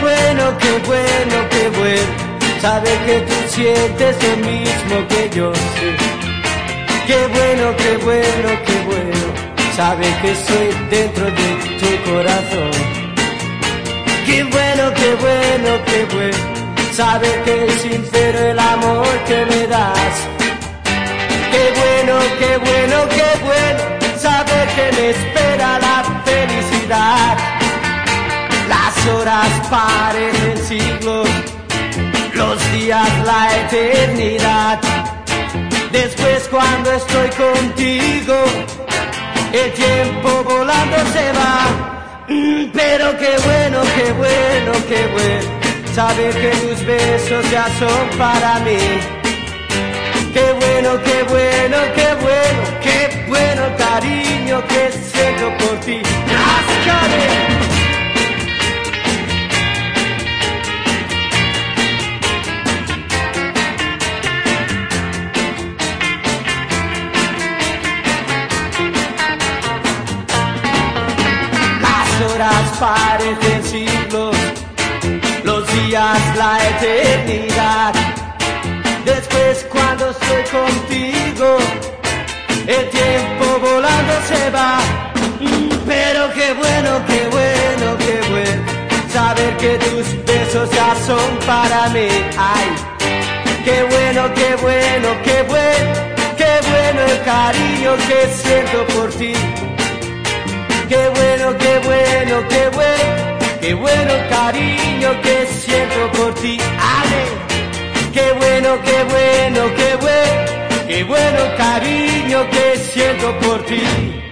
bueno, qué bueno, qué bueno. Saber que tú sientes lo mismo que yo sé. Qué bueno, qué bueno, qué bueno. Saber que soy dentro de tu corazón. Qué bueno, qué bueno, qué bueno. Saber que es sincero el amor que me das. Qué bueno, qué bueno, qué bueno. Horas parecen siglos, los días la eternidad. Después cuando estoy contigo, el tiempo volando se va. Mm, Pero qué bueno, qué bueno, qué bueno. Saber que tus besos ya son para mí. Qué bueno, qué bueno, Las horas parecen siglos, los días la eternidad. Después cuando estoy contigo, el tiempo volando se va. Mm, Pero qué bueno, qué bueno, qué bueno, saber que tus besos ya son para mí. Ay, qué bueno, qué bueno, qué bueno, qué bueno el cariño que siento por ti. Bueno, qué bueno, qué bueno, cariño que siento por ti. Ale, qué bueno, qué bueno, qué bueno, qué bueno cariño que siento por ti.